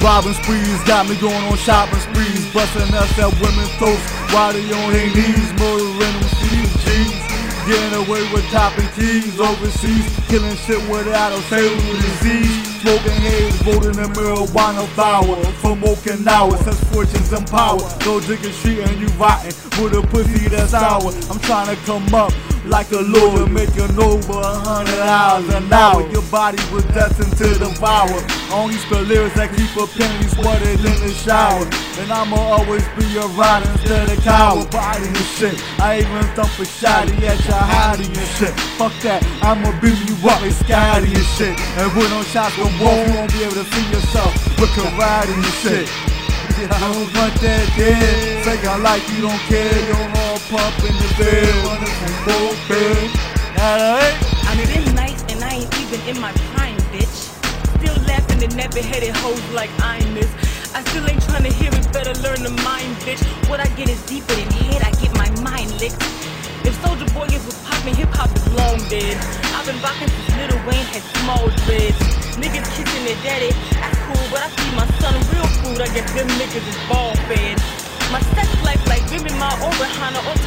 Robbing sprees got me going on shopping sprees, busting us at women's throats while they on their knees, murdering them CGs. Getting away with topping keys overseas, killing shit without a fatal disease. Smoking haze, voting in marijuana flower from Okinawa. Such fortunes and power. Go digging shit and you rotten with a pussy that's sour. I'm trying to come up like a lord, making over a hundred hours an hour. Your body was destined to devour. Only spell lyrics that keep a penny sweated in the shower. And I'ma always be a rider instead of coward. Body and shit. I even thump a shotty at your hottie and shit. Fuck that, I'ma beat you up and scotty and shit. And when on shots go won't, you won't be able to see yourself with karate and shit. I don't want that dead. Say I like you don't care. Your heart pump in the bed. Laughing at never headed hoes like I'm this. I still ain't trying to hear it, better learn to mind, bitch. What I get is deeper than head, I get my mind licked. If Soulja Boy is was poppin', hip hop is long dead. I've been rocking since Lil Wayne had small dreads. Niggas kissing their daddy, that's cool, but I feed my son real food. I guess them niggas is ball fed. My sex life like women, my or Rihanna or